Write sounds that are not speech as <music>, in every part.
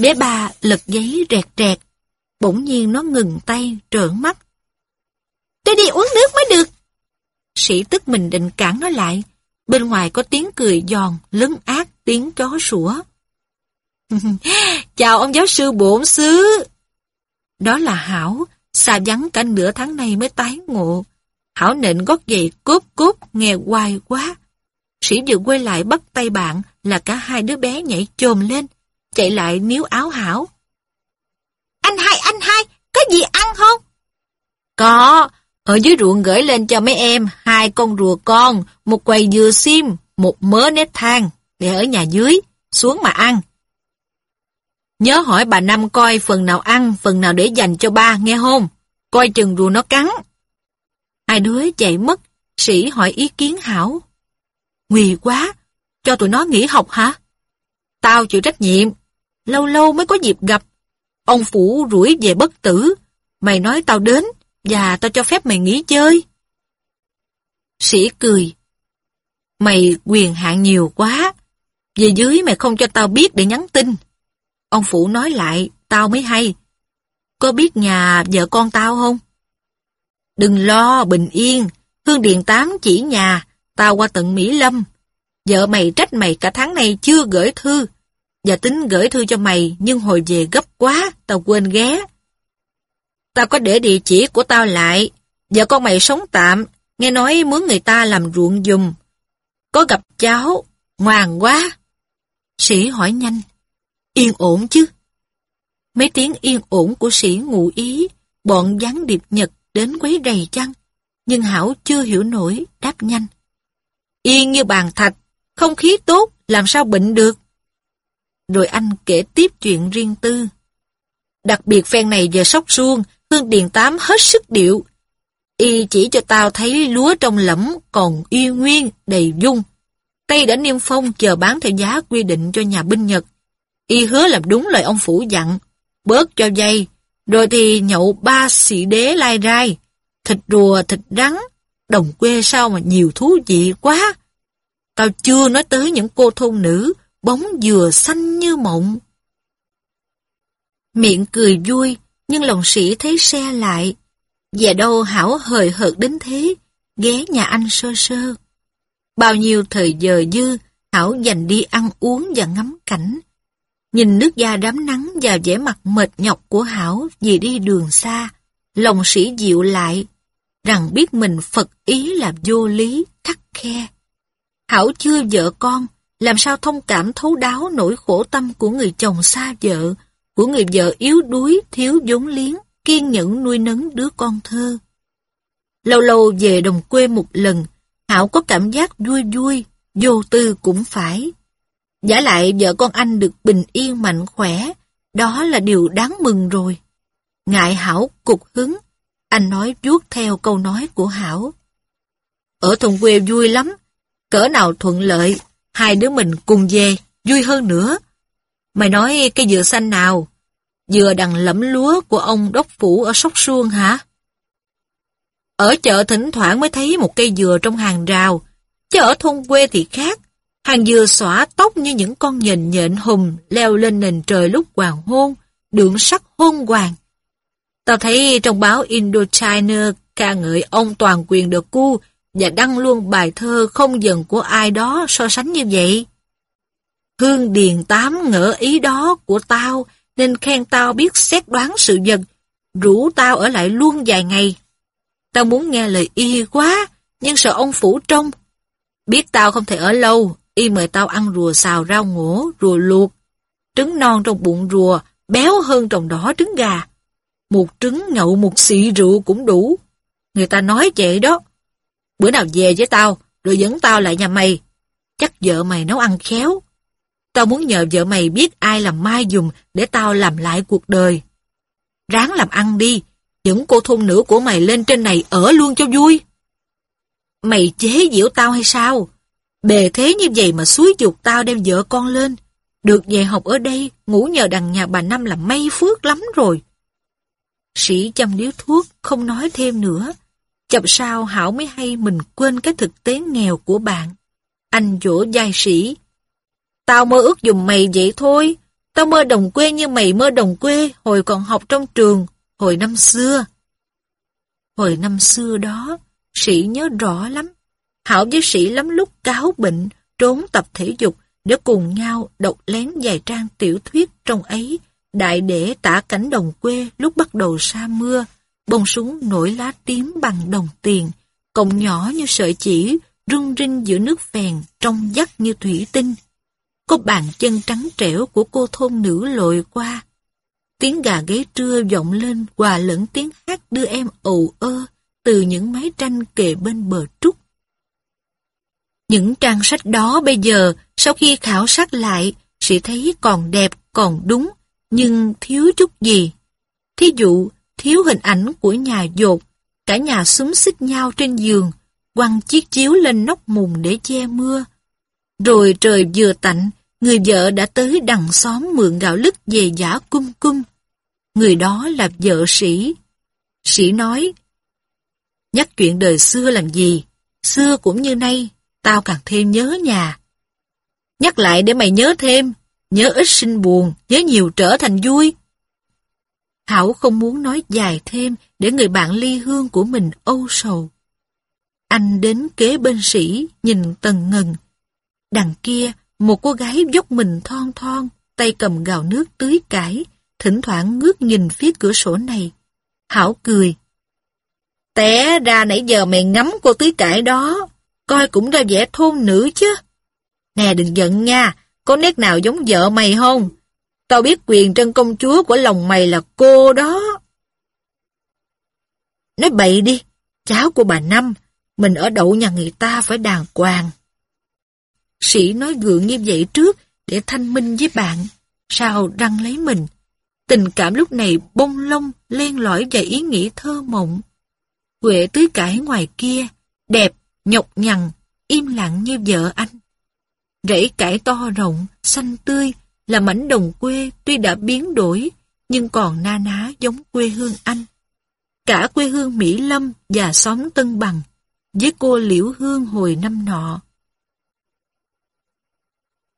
Bé ba lật giấy rẹt rẹt. Bỗng nhiên nó ngừng tay, trợn mắt. Tôi đi uống nước mới được. Sĩ tức mình định cản nó lại. Bên ngoài có tiếng cười giòn, lấn ác, tiếng chó sủa. <laughs> Chào ông giáo sư bổn xứ. Đó là Hảo, xa vắng cả nửa tháng nay mới tái ngộ. Hảo nịnh gót giày cốp cốp nghe hoài quá. Sĩ vừa quay lại bắt tay bạn là cả hai đứa bé nhảy chồm lên, chạy lại níu áo Hảo. Anh hai, anh hai, có gì ăn không? Có, ở dưới ruộng gửi lên cho mấy em hai con rùa con, một quầy dừa xiêm, một mớ nếp than để ở nhà dưới, xuống mà ăn. Nhớ hỏi bà Năm coi phần nào ăn, phần nào để dành cho ba, nghe không? Coi chừng rùa nó cắn. Hai đứa chạy mất, sĩ hỏi ý kiến Hảo. Nguy quá, cho tụi nó nghỉ học hả? Tao chịu trách nhiệm, lâu lâu mới có dịp gặp. Ông Phủ rủi về bất tử, mày nói tao đến, và tao cho phép mày nghỉ chơi. Sĩ cười. Mày quyền hạn nhiều quá, về dưới mày không cho tao biết để nhắn tin. Ông Phủ nói lại, tao mới hay. Có biết nhà vợ con tao không? Đừng lo, bình yên. Hương điện Tám chỉ nhà, tao qua tận Mỹ Lâm. Vợ mày trách mày cả tháng nay chưa gửi thư. Và tính gửi thư cho mày, nhưng hồi về gấp quá, tao quên ghé. Tao có để địa chỉ của tao lại. Vợ con mày sống tạm, nghe nói mướn người ta làm ruộng dùm. Có gặp cháu, ngoan quá. Sĩ hỏi nhanh. Yên ổn chứ? Mấy tiếng yên ổn của sĩ ngụ ý, bọn gián điệp Nhật đến quấy đầy chăng? Nhưng Hảo chưa hiểu nổi, đáp nhanh. Yên như bàn thạch, không khí tốt, làm sao bệnh được? Rồi anh kể tiếp chuyện riêng tư. Đặc biệt phen này giờ sóc suông, Hương Điền Tám hết sức điệu. Y chỉ cho tao thấy lúa trong lẫm còn y nguyên, đầy dung. Tây đã niêm phong chờ bán theo giá quy định cho nhà binh Nhật. Y hứa làm đúng lời ông phủ dặn, bớt cho dây, rồi thì nhậu ba sĩ đế lai rai, thịt rùa, thịt rắn, đồng quê sao mà nhiều thú vị quá. Tao chưa nói tới những cô thôn nữ, bóng dừa xanh như mộng. Miệng cười vui, nhưng lòng sĩ thấy xe lại. Về đâu Hảo hời hợt đến thế, ghé nhà anh sơ sơ. Bao nhiêu thời giờ dư, Hảo dành đi ăn uống và ngắm cảnh. Nhìn nước da đám nắng và vẻ mặt mệt nhọc của Hảo vì đi đường xa, lòng sĩ dịu lại, rằng biết mình Phật ý là vô lý, khắc khe. Hảo chưa vợ con, làm sao thông cảm thấu đáo nỗi khổ tâm của người chồng xa vợ, của người vợ yếu đuối, thiếu vốn liếng, kiên nhẫn nuôi nấng đứa con thơ. Lâu lâu về đồng quê một lần, Hảo có cảm giác vui vui, vô tư cũng phải. Giả lại vợ con anh được bình yên mạnh khỏe, đó là điều đáng mừng rồi. Ngại Hảo cục hứng, anh nói vuốt theo câu nói của Hảo. Ở thôn quê vui lắm, cỡ nào thuận lợi, hai đứa mình cùng về, vui hơn nữa. Mày nói cây dừa xanh nào? Dừa đằng lẫm lúa của ông đốc phủ ở Sóc Suông hả? Ở chợ thỉnh thoảng mới thấy một cây dừa trong hàng rào, chứ ở thôn quê thì khác. Hàng dừa xõa tóc như những con nhện nhện hùng leo lên nền trời lúc hoàng hôn, đường sắc hôn hoàng. Tao thấy trong báo Indochina ca ngợi ông toàn quyền được cu và đăng luôn bài thơ không dần của ai đó so sánh như vậy. Hương Điền Tám ngỡ ý đó của tao nên khen tao biết xét đoán sự vật, rủ tao ở lại luôn vài ngày. Tao muốn nghe lời y quá, nhưng sợ ông phủ trông. Biết tao không thể ở lâu, y mời tao ăn rùa xào rau ngổ, rùa luộc. Trứng non trong bụng rùa, béo hơn trồng đỏ trứng gà. Một trứng nhậu một xị rượu cũng đủ. Người ta nói vậy đó. Bữa nào về với tao, rồi dẫn tao lại nhà mày. Chắc vợ mày nấu ăn khéo. Tao muốn nhờ vợ mày biết ai làm mai dùm để tao làm lại cuộc đời. Ráng làm ăn đi, dẫn cô thôn nữ của mày lên trên này ở luôn cho vui. Mày chế giễu tao hay sao? Bề thế như vậy mà suối dục tao đem vợ con lên. Được về học ở đây, ngủ nhờ đằng nhà bà Năm là may phước lắm rồi. Sĩ chăm điếu thuốc, không nói thêm nữa. Chậm sao Hảo mới hay mình quên cái thực tế nghèo của bạn. Anh dỗ dai sĩ. Tao mơ ước dùng mày vậy thôi. Tao mơ đồng quê như mày mơ đồng quê hồi còn học trong trường, hồi năm xưa. Hồi năm xưa đó, sĩ nhớ rõ lắm. Hảo với sĩ lắm lúc cáo bệnh, trốn tập thể dục để cùng nhau đọc lén vài trang tiểu thuyết trong ấy, đại để tả cảnh đồng quê lúc bắt đầu sa mưa, bông súng nổi lá tím bằng đồng tiền, cọng nhỏ như sợi chỉ, rung rinh giữa nước phèn, trong vắt như thủy tinh. Có bàn chân trắng trẻo của cô thôn nữ lội qua. Tiếng gà gáy trưa vọng lên hòa lẫn tiếng hát đưa em ồ ơ từ những mái tranh kề bên bờ trúc. Những trang sách đó bây giờ, sau khi khảo sát lại, sẽ thấy còn đẹp, còn đúng, nhưng thiếu chút gì. Thí dụ, thiếu hình ảnh của nhà dột, cả nhà súng xích nhau trên giường, quăng chiếc chiếu lên nóc mùng để che mưa. Rồi trời vừa tạnh, người vợ đã tới đằng xóm mượn gạo lứt về giả cung cung. Người đó là vợ sĩ. Sĩ nói, nhắc chuyện đời xưa làm gì, xưa cũng như nay, tao càng thêm nhớ nhà. Nhắc lại để mày nhớ thêm, nhớ ít sinh buồn, nhớ nhiều trở thành vui. Hảo không muốn nói dài thêm để người bạn ly hương của mình âu sầu. Anh đến kế bên sĩ, nhìn tần ngần. Đằng kia, một cô gái dốc mình thon thon, tay cầm gạo nước tưới cải, thỉnh thoảng ngước nhìn phía cửa sổ này. Hảo cười. Té ra nãy giờ mày ngắm cô tưới cải đó, coi cũng ra vẻ thôn nữ chứ. Nè đừng giận nha, có nét nào giống vợ mày không? Tao biết quyền trân công chúa của lòng mày là cô đó. Nói bậy đi, cháu của bà Năm, mình ở đậu nhà người ta phải đàng hoàng. Sĩ nói gượng như vậy trước để thanh minh với bạn, sao răng lấy mình. Tình cảm lúc này bông lông, len lỏi và ý nghĩ thơ mộng. Huệ tưới cải ngoài kia, đẹp, nhọc nhằn, im lặng như vợ anh. Rẫy cải to rộng, xanh tươi, là mảnh đồng quê tuy đã biến đổi, nhưng còn na ná giống quê hương anh. Cả quê hương Mỹ Lâm và xóm Tân Bằng, với cô Liễu Hương hồi năm nọ.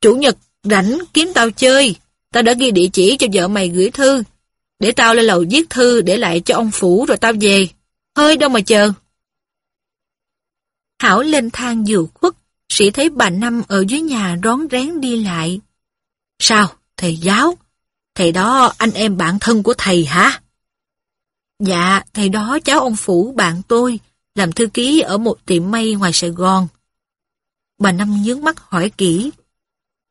Chủ nhật rảnh kiếm tao chơi, tao đã ghi địa chỉ cho vợ mày gửi thư, để tao lên lầu viết thư để lại cho ông Phủ rồi tao về. Hơi đâu mà chờ. Hảo lên thang vừa khuất, sĩ thấy bà Năm ở dưới nhà rón rén đi lại. Sao, thầy giáo? Thầy đó anh em bạn thân của thầy hả? Dạ, thầy đó cháu ông Phủ bạn tôi, làm thư ký ở một tiệm may ngoài Sài Gòn. Bà Năm nhướng mắt hỏi kỹ.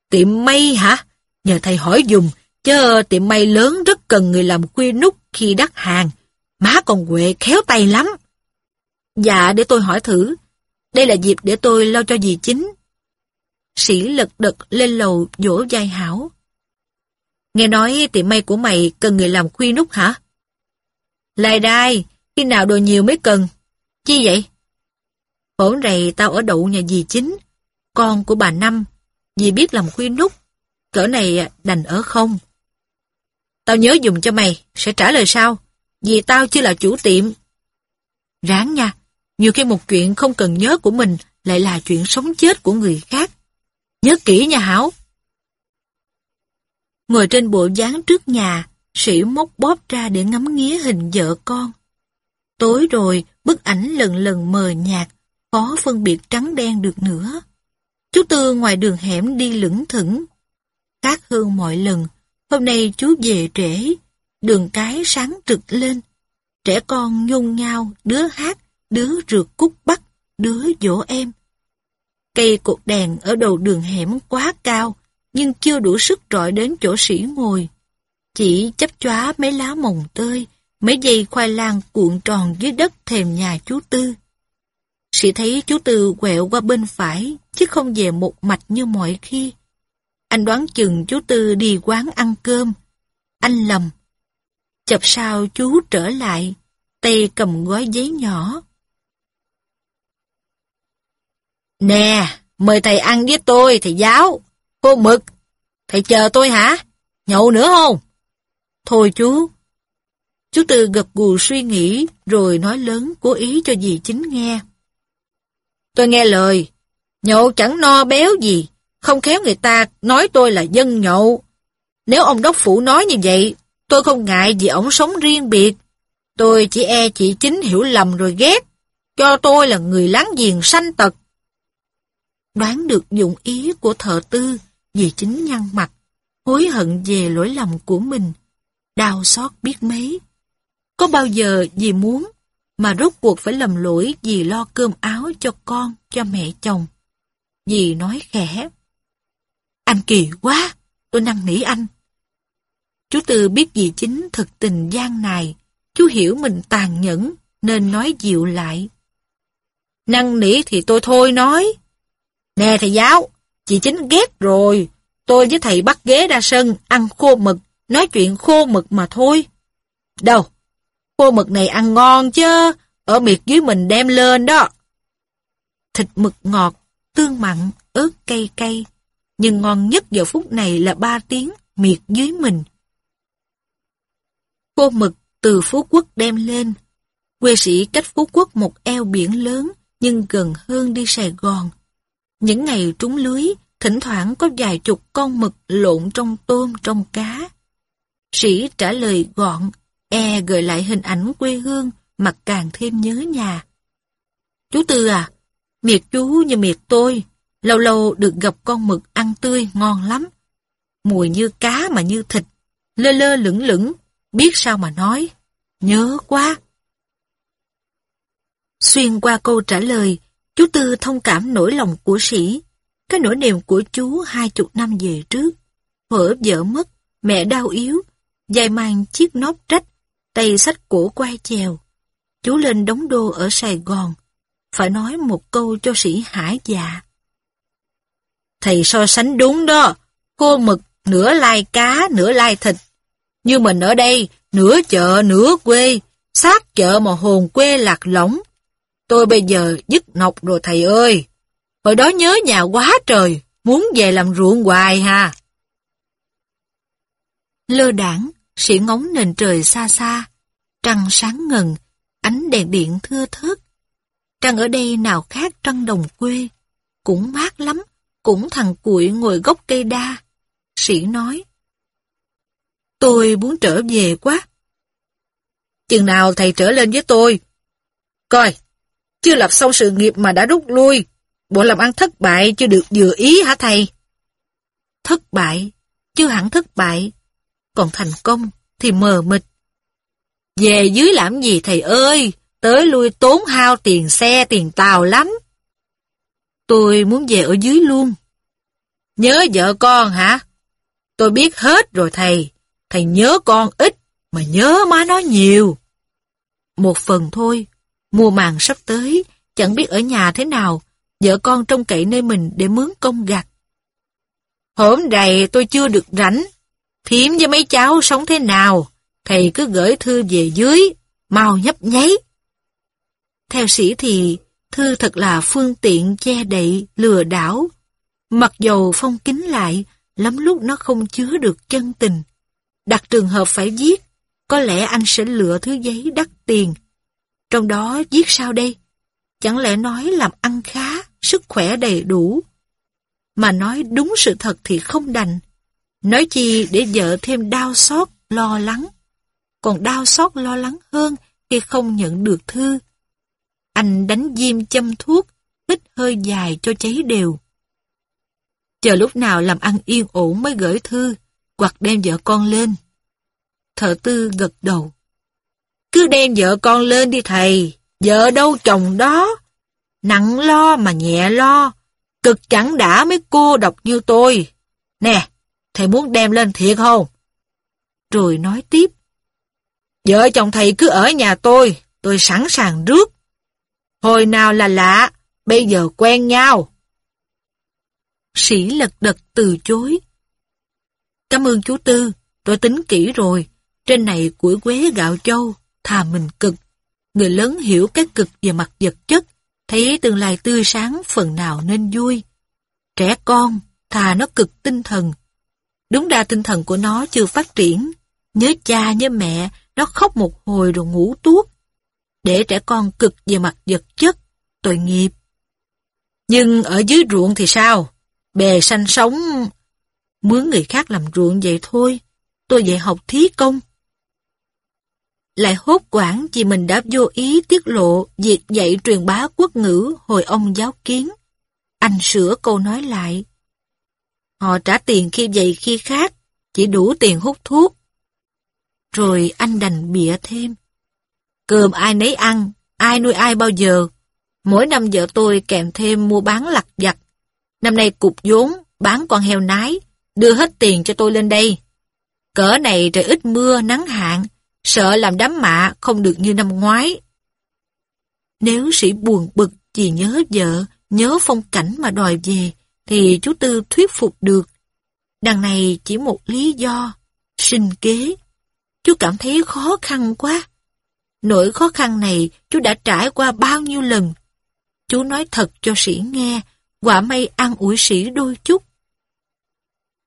Tiệm may hả? Nhờ thầy hỏi dùm, chứ tiệm may lớn rất cần người làm khuya nút khi đắt hàng. Má còn quệ khéo tay lắm. Dạ, để tôi hỏi thử. Đây là dịp để tôi lo cho dì chính. Sĩ lật đật lên lầu dỗ vai hảo. Nghe nói tiệm may của mày cần người làm khuy nút hả? Lại đai, khi nào đồ nhiều mới cần. Chi vậy? Hổn rầy tao ở đậu nhà dì chính, con của bà Năm, dì biết làm khuy nút, cỡ này đành ở không. Tao nhớ dùng cho mày, sẽ trả lời sao? vì tao chưa là chủ tiệm. Ráng nha, nhiều khi một chuyện không cần nhớ của mình lại là chuyện sống chết của người khác. Nhớ kỹ nha Hảo. Ngồi trên bộ dáng trước nhà, sĩ móc bóp ra để ngắm nghía hình vợ con. Tối rồi, bức ảnh lần lần mờ nhạt, khó phân biệt trắng đen được nữa. Chú Tư ngoài đường hẻm đi lững thững. Khác hơn mọi lần, hôm nay chú về trễ, đường cái sáng trực lên. Trẻ con nhôn nhau, đứa hát, đứa rượt cúc bắt, đứa dỗ em. Cây cột đèn ở đầu đường hẻm quá cao, nhưng chưa đủ sức rọi đến chỗ sĩ ngồi. Chỉ chấp chóa mấy lá mồng tơi, mấy dây khoai lang cuộn tròn dưới đất thềm nhà chú Tư. Sĩ thấy chú Tư quẹo qua bên phải, chứ không về một mạch như mọi khi. Anh đoán chừng chú Tư đi quán ăn cơm. Anh lầm. Chập sao chú trở lại, tay cầm gói giấy nhỏ. Nè, mời thầy ăn với tôi, thầy giáo. Cô mực, thầy chờ tôi hả? Nhậu nữa không? Thôi chú. Chú Tư gật gù suy nghĩ, rồi nói lớn cố ý cho dì chính nghe. Tôi nghe lời, nhậu chẳng no béo gì, không khéo người ta nói tôi là dân nhậu. Nếu ông đốc phủ nói như vậy, tôi không ngại vì ông sống riêng biệt. Tôi chỉ e chị chính hiểu lầm rồi ghét, cho tôi là người láng giềng sanh tật. Đoán được dụng ý của thợ tư, vì chính nhăn mặt, hối hận về lỗi lầm của mình, đau xót biết mấy. Có bao giờ vì muốn, mà rốt cuộc phải lầm lỗi vì lo cơm áo cho con, cho mẹ chồng. Dì nói khẽ. Anh kỳ quá, tôi năn nỉ anh. Chú Tư biết dì chính thực tình gian này chú hiểu mình tàn nhẫn, nên nói dịu lại. Năn nỉ thì tôi thôi nói. Nè thầy giáo, chị chính ghét rồi, tôi với thầy bắt ghế ra sân, ăn khô mực, nói chuyện khô mực mà thôi. Đâu, khô mực này ăn ngon chứ, ở miệt dưới mình đem lên đó. Thịt mực ngọt, tương mặn, ớt cay cay, nhưng ngon nhất giờ phút này là ba tiếng miệt dưới mình. Khô mực từ Phú Quốc đem lên. Quê sĩ cách Phú Quốc một eo biển lớn, nhưng gần hơn đi Sài Gòn. Những ngày trúng lưới, thỉnh thoảng có vài chục con mực lộn trong tôm trong cá. Sĩ trả lời gọn, e gợi lại hình ảnh quê hương mà càng thêm nhớ nhà. Chú Tư à, miệt chú như miệt tôi, lâu lâu được gặp con mực ăn tươi ngon lắm. Mùi như cá mà như thịt, lơ lơ lửng lửng, biết sao mà nói. Nhớ quá. Xuyên qua câu trả lời, chú Tư thông cảm nỗi lòng của sĩ. Cái nỗi niềm của chú hai chục năm về trước. Hở vợ mất, mẹ đau yếu, dài mang chiếc nóp trách, tay sách cổ quay chèo. Chú lên đóng đô ở Sài Gòn, phải nói một câu cho sĩ hải dạ. Thầy so sánh đúng đó, khô mực, nửa lai cá, nửa lai thịt. Như mình ở đây, nửa chợ, nửa quê, sát chợ mà hồn quê lạc lõng. Tôi bây giờ dứt nọc rồi thầy ơi. Hồi đó nhớ nhà quá trời, muốn về làm ruộng hoài ha. Lơ đảng, sĩ ngóng nền trời xa xa, trăng sáng ngần, ánh đèn điện thưa thớt. Trăng ở đây nào khác trăng đồng quê, cũng mát lắm, cũng thằng cuội ngồi gốc cây đa. Sĩ nói, tôi muốn trở về quá. Chừng nào thầy trở lên với tôi? Coi, chưa lập xong sự nghiệp mà đã rút lui, bộ làm ăn thất bại chưa được vừa ý hả thầy? Thất bại, chưa hẳn thất bại, còn thành công thì mờ mịt. Về dưới làm gì thầy ơi, tới lui tốn hao tiền xe tiền tàu lắm. Tôi muốn về ở dưới luôn. Nhớ vợ con hả? Tôi biết hết rồi thầy, thầy nhớ con ít, mà nhớ má nó nhiều. Một phần thôi, mùa màng sắp tới, chẳng biết ở nhà thế nào, vợ con trông cậy nơi mình để mướn công gặt. Hôm nay tôi chưa được rảnh, Thiếm với mấy cháu sống thế nào, thầy cứ gửi thư về dưới, mau nhấp nháy. Theo sĩ thì, thư thật là phương tiện che đậy, lừa đảo. Mặc dầu phong kín lại, lắm lúc nó không chứa được chân tình. Đặt trường hợp phải viết, có lẽ anh sẽ lựa thứ giấy đắt tiền. Trong đó viết sao đây? Chẳng lẽ nói làm ăn khá, sức khỏe đầy đủ. Mà nói đúng sự thật thì không đành. Nói chi để vợ thêm đau xót, lo lắng. Còn đau xót lo lắng hơn khi không nhận được thư. Anh đánh diêm châm thuốc, hít hơi dài cho cháy đều. Chờ lúc nào làm ăn yên ổn mới gửi thư, hoặc đem vợ con lên. Thợ tư gật đầu. Cứ đem vợ con lên đi thầy, vợ đâu chồng đó. Nặng lo mà nhẹ lo, cực chẳng đã mấy cô độc như tôi. Nè, thầy muốn đem lên thiệt không? Rồi nói tiếp. Vợ chồng thầy cứ ở nhà tôi, tôi sẵn sàng rước. Hồi nào là lạ, bây giờ quen nhau. Sĩ lật đật từ chối. Cảm ơn chú Tư, tôi tính kỹ rồi. Trên này củi quế gạo châu, thà mình cực. Người lớn hiểu cái cực về mặt vật chất, thấy tương lai tươi sáng phần nào nên vui. Trẻ con, thà nó cực tinh thần, Đúng ra tinh thần của nó chưa phát triển. Nhớ cha nhớ mẹ, nó khóc một hồi rồi ngủ tuốt. Để trẻ con cực về mặt vật chất, tội nghiệp. Nhưng ở dưới ruộng thì sao? Bè sanh sống... Mướn người khác làm ruộng vậy thôi. Tôi dạy học thí công. Lại hốt quảng vì mình đã vô ý tiết lộ việc dạy truyền bá quốc ngữ hồi ông giáo kiến. Anh sửa câu nói lại. Họ trả tiền khi vậy khi khác, chỉ đủ tiền hút thuốc. Rồi anh đành bịa thêm. Cơm ai nấy ăn, ai nuôi ai bao giờ. Mỗi năm vợ tôi kèm thêm mua bán lặt vặt. Năm nay cục vốn, bán con heo nái, đưa hết tiền cho tôi lên đây. Cỡ này trời ít mưa, nắng hạn, sợ làm đám mạ không được như năm ngoái. Nếu sĩ buồn bực vì nhớ vợ, nhớ phong cảnh mà đòi về, thì chú Tư thuyết phục được. Đằng này chỉ một lý do, sinh kế. Chú cảm thấy khó khăn quá. Nỗi khó khăn này chú đã trải qua bao nhiêu lần. Chú nói thật cho sĩ nghe, quả may ăn ủi sĩ đôi chút.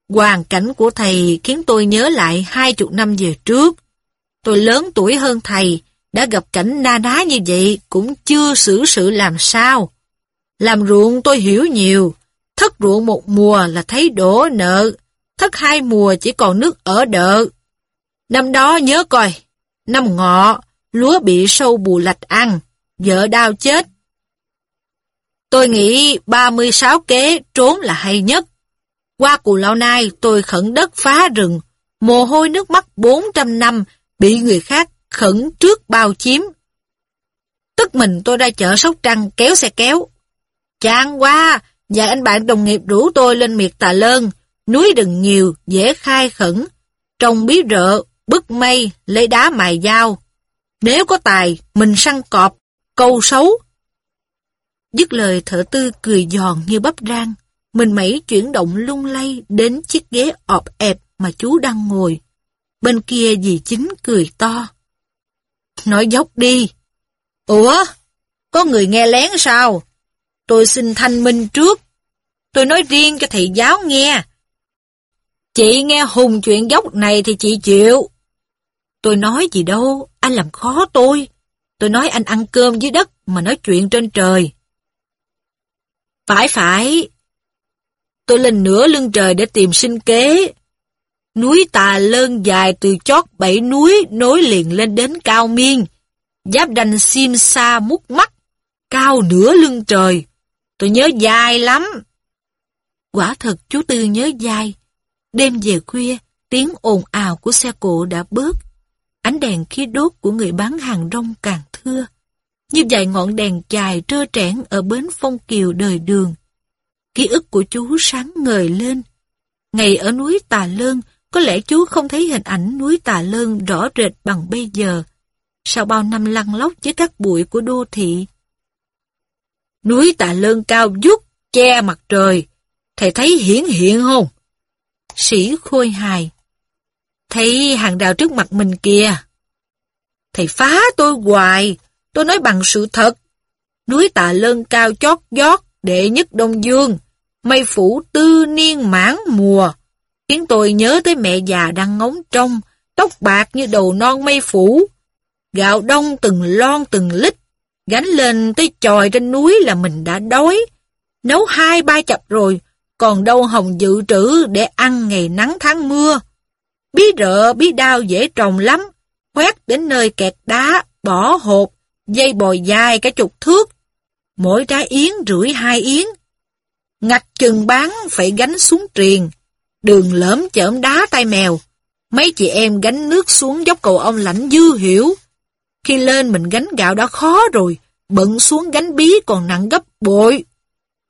Hoàn cảnh của thầy khiến tôi nhớ lại hai chục năm về trước. Tôi lớn tuổi hơn thầy, đã gặp cảnh na ná như vậy cũng chưa xử sự làm sao. Làm ruộng tôi hiểu nhiều, thất ruộng một mùa là thấy đổ nợ, thất hai mùa chỉ còn nước ở đợ. Năm đó nhớ coi, năm ngọ, lúa bị sâu bù lạch ăn, vợ đau chết. Tôi nghĩ 36 kế trốn là hay nhất. Qua cù lao nai tôi khẩn đất phá rừng, mồ hôi nước mắt 400 năm bị người khác khẩn trước bao chiếm. Tức mình tôi ra chợ Sóc Trăng kéo xe kéo. Chán quá, và anh bạn đồng nghiệp rủ tôi lên miệt tà lơn, núi đừng nhiều, dễ khai khẩn, trồng bí rợ, bức mây, lấy đá mài dao. Nếu có tài, mình săn cọp, câu xấu. Dứt lời thợ tư cười giòn như bắp rang, mình mẩy chuyển động lung lay đến chiếc ghế ọp ẹp mà chú đang ngồi. Bên kia dì chính cười to. Nói dốc đi. Ủa? Có người nghe lén sao? Tôi xin thanh minh trước. Tôi nói riêng cho thầy giáo nghe. Chị nghe hùng chuyện dốc này thì chị chịu. Tôi nói gì đâu, anh làm khó tôi. Tôi nói anh ăn cơm dưới đất mà nói chuyện trên trời. Phải phải. Tôi lên nửa lưng trời để tìm sinh kế. Núi Tà Lơn dài từ chót bảy núi nối liền lên đến cao miên. Giáp đành sim xa mút mắt, cao nửa lưng trời. Tôi nhớ dài lắm. Quả thật chú Tư nhớ dài. Đêm về khuya, tiếng ồn ào của xe cộ đã bớt. Ánh đèn khí đốt của người bán hàng rong càng thưa. Như vài ngọn đèn chài trơ trẽn ở bến phong kiều đời đường. Ký ức của chú sáng ngời lên. Ngày ở núi Tà Lơn, có lẽ chú không thấy hình ảnh núi Tà Lơn rõ rệt bằng bây giờ. Sau bao năm lăn lóc với các bụi của đô thị. Núi Tà Lơn cao vút, che mặt trời. Thầy thấy hiển hiện không? Sĩ khôi hài. Thấy hàng đào trước mặt mình kìa. Thầy phá tôi hoài. Tôi nói bằng sự thật. Núi Tà Lơn cao chót vót, đệ nhất Đông Dương. Mây phủ tư niên mãn mùa khiến tôi nhớ tới mẹ già đang ngóng trong, tóc bạc như đầu non mây phủ. Gạo đông từng lon từng lít, gánh lên tới tròi trên núi là mình đã đói. Nấu hai ba chập rồi, còn đâu hồng dự trữ để ăn ngày nắng tháng mưa. Bí rợ, bí đao dễ trồng lắm, quét đến nơi kẹt đá, bỏ hộp, dây bòi dài cả chục thước. Mỗi trái yến rưỡi hai yến. Ngặt chừng bán phải gánh xuống triền, đường lỡm chởm đá tay mèo. Mấy chị em gánh nước xuống dốc cầu ông lãnh dư hiểu. Khi lên mình gánh gạo đã khó rồi, bận xuống gánh bí còn nặng gấp bội.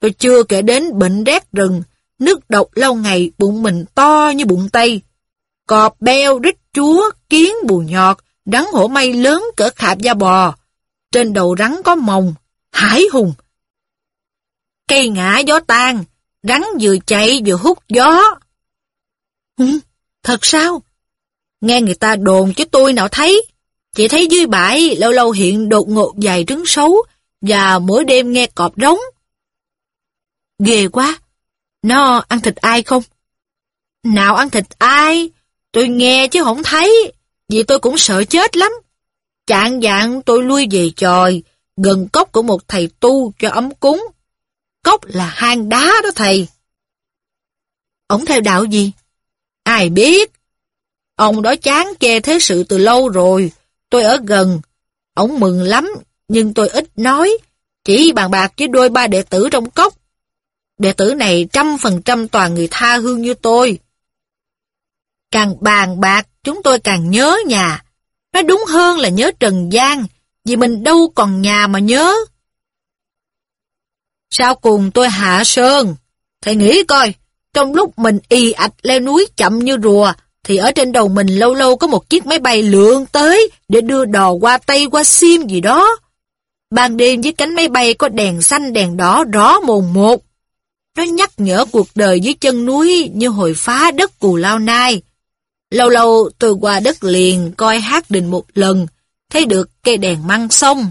Tôi chưa kể đến bệnh rét rừng, nước độc lâu ngày bụng mình to như bụng tây. Cọp beo, rít chúa, kiến bù nhọt, rắn hổ mây lớn cỡ khạp da bò. Trên đầu rắn có mồng, hải hùng. Cây ngã gió tan, rắn vừa chạy vừa hút gió. Ừ, thật sao? Nghe người ta đồn chứ tôi nào thấy. Chỉ thấy dưới bãi lâu lâu hiện đột ngột dài trứng xấu và mỗi đêm nghe cọp rống. Ghê quá! Nó ăn thịt ai không? Nào ăn thịt ai? Tôi nghe chứ không thấy, vì tôi cũng sợ chết lắm. Chạng dạng tôi lui về tròi, gần cốc của một thầy tu cho ấm cúng. Cốc là hang đá đó thầy. Ông theo đạo gì? Ai biết? Ông đó chán chê thế sự từ lâu rồi. Tôi ở gần. Ông mừng lắm, nhưng tôi ít nói. Chỉ bàn bạc với đôi ba đệ tử trong cốc. Đệ tử này trăm phần trăm toàn người tha hương như tôi. Càng bàn bạc, chúng tôi càng nhớ nhà. Nói đúng hơn là nhớ Trần gian, vì mình đâu còn nhà mà nhớ. Sau cùng tôi hạ sơn. Thầy nghĩ coi, trong lúc mình y ạch leo núi chậm như rùa, thì ở trên đầu mình lâu lâu có một chiếc máy bay lượn tới để đưa đò qua Tây qua Sim gì đó. Ban đêm dưới cánh máy bay có đèn xanh đèn đỏ rõ mồn một. Nó nhắc nhở cuộc đời dưới chân núi như hồi phá đất cù lao nai. Lâu lâu tôi qua đất liền coi hát đình một lần, thấy được cây đèn măng sông.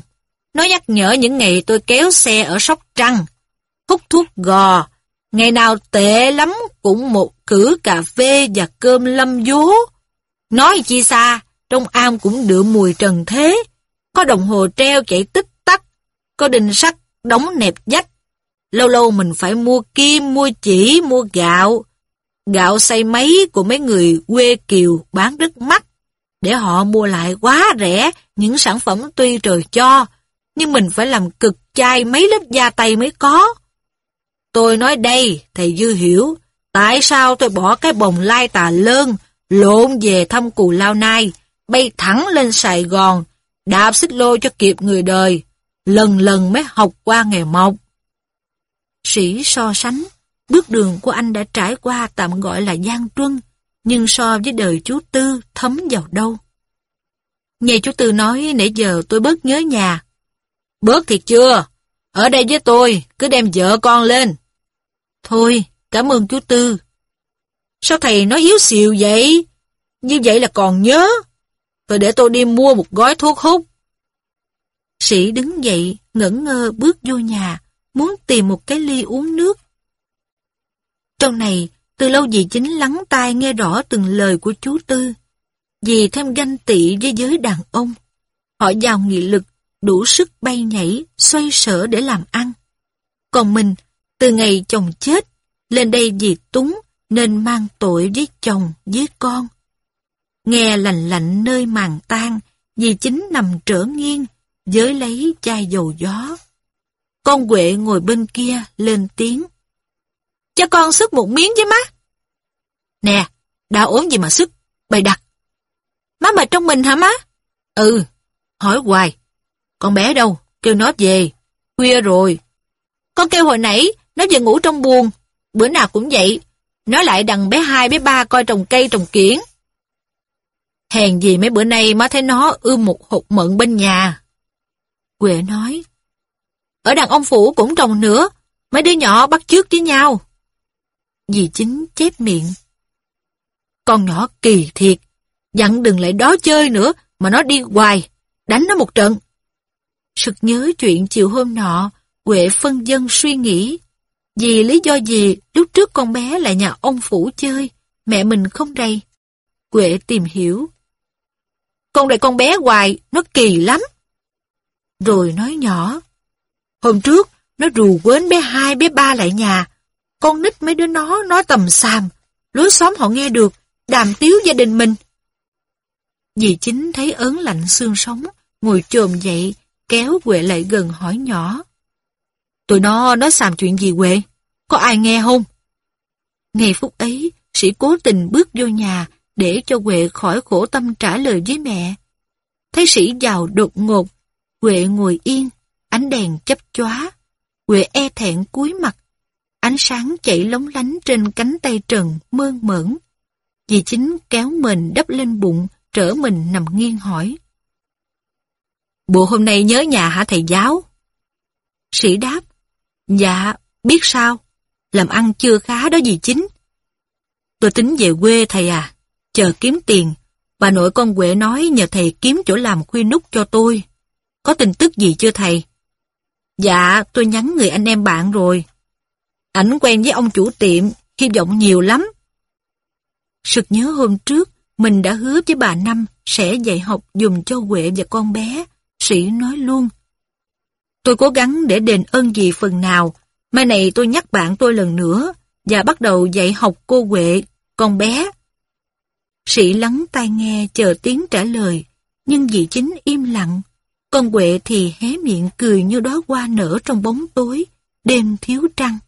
Nó nhắc nhở những ngày tôi kéo xe ở Sóc Trăng, hút thuốc gò, ngày nào tệ lắm cũng một cử cà phê và cơm lâm vố. Nói chi xa, trong am cũng đượm mùi trần thế, có đồng hồ treo chạy tích tắc, có đình sắt đóng nẹp dách. Lâu lâu mình phải mua kim, mua chỉ, mua gạo. Gạo xay máy của mấy người quê kiều bán rất mắc, để họ mua lại quá rẻ những sản phẩm tuy trời cho, nhưng mình phải làm cực chai mấy lớp da tay mới có. Tôi nói đây, thầy Dư hiểu, tại sao tôi bỏ cái bồng lai tà lơn, lộn về thăm cù lao nai, bay thẳng lên Sài Gòn, đạp xích lô cho kịp người đời, lần lần mới học qua nghề mộc. Sĩ so sánh, bước đường của anh đã trải qua tạm gọi là gian truân, nhưng so với đời chú Tư thấm vào đâu. Nghe chú Tư nói nãy giờ tôi bớt nhớ nhà. Bớt thiệt chưa? Ở đây với tôi, cứ đem vợ con lên. Thôi, cảm ơn chú Tư. Sao thầy nói yếu xìu vậy? Như vậy là còn nhớ. Rồi để tôi đi mua một gói thuốc hút. Sĩ đứng dậy, ngẩn ngơ bước vô nhà, muốn tìm một cái ly uống nước. Trong này, từ lâu dì chính lắng tai nghe rõ từng lời của chú Tư. Dì thêm ganh tị với giới đàn ông. Họ giàu nghị lực, đủ sức bay nhảy, xoay sở để làm ăn. Còn mình, từ ngày chồng chết, lên đây vì túng nên mang tội với chồng, với con. Nghe lạnh lạnh nơi màn tan, vì chính nằm trở nghiêng, giới lấy chai dầu gió. Con Huệ ngồi bên kia lên tiếng. Cho con sức một miếng với má. Nè, đã ốm gì mà sức, bày đặt. Má mệt trong mình hả má? Ừ, hỏi hoài. Con bé đâu, kêu nó về. Khuya rồi. Con kêu hồi nãy, nó về ngủ trong buồn. Bữa nào cũng vậy. Nó lại đằng bé hai bé ba coi trồng cây trồng kiển. Hèn gì mấy bữa nay má thấy nó ươm một hột mận bên nhà. Quệ nói. Ở đàn ông phủ cũng trồng nữa. Mấy đứa nhỏ bắt chước với nhau. Dì chính chép miệng. Con nhỏ kỳ thiệt. Dặn đừng lại đó chơi nữa mà nó đi hoài. Đánh nó một trận. Sực nhớ chuyện chiều hôm nọ, Huệ phân dân suy nghĩ. Vì lý do gì lúc trước con bé lại nhà ông Phủ chơi, mẹ mình không đây. quệ tìm hiểu. Con đợi con bé hoài, nó kỳ lắm. Rồi nói nhỏ. Hôm trước, nó rù quến bé hai bé ba lại nhà. Con nít mấy đứa nó nói tầm xàm. Lối xóm họ nghe được, đàm tiếu gia đình mình. Dì chính thấy ớn lạnh xương sống, ngồi trồm dậy, kéo Huệ lại gần hỏi nhỏ. Tụi nó nói xàm chuyện gì quệ Có ai nghe không? Ngày phút ấy, sĩ cố tình bước vô nhà để cho Huệ khỏi khổ tâm trả lời với mẹ. Thấy sĩ vào đột ngột, Huệ ngồi yên, ánh đèn chấp chóa. Huệ e thẹn cúi mặt, ánh sáng chảy lóng lánh trên cánh tay trần mơn mởn. Dì chính kéo mình đắp lên bụng, trở mình nằm nghiêng hỏi. Bộ hôm nay nhớ nhà hả thầy giáo? Sĩ đáp, dạ, biết sao, làm ăn chưa khá đó gì chính. Tôi tính về quê thầy à, chờ kiếm tiền. Bà nội con Huệ nói nhờ thầy kiếm chỗ làm khuya nút cho tôi. Có tin tức gì chưa thầy? Dạ, tôi nhắn người anh em bạn rồi. Ảnh quen với ông chủ tiệm, hy vọng nhiều lắm. Sực nhớ hôm trước, mình đã hứa với bà Năm sẽ dạy học dùng cho Huệ và con bé. Sĩ nói luôn. Tôi cố gắng để đền ơn gì phần nào. Mai này tôi nhắc bạn tôi lần nữa. và bắt đầu dạy học cô Huệ, con bé. Sĩ lắng tai nghe chờ tiếng trả lời, nhưng dì chính im lặng. Con Huệ thì hé miệng cười như đó hoa nở trong bóng tối, đêm thiếu trăng.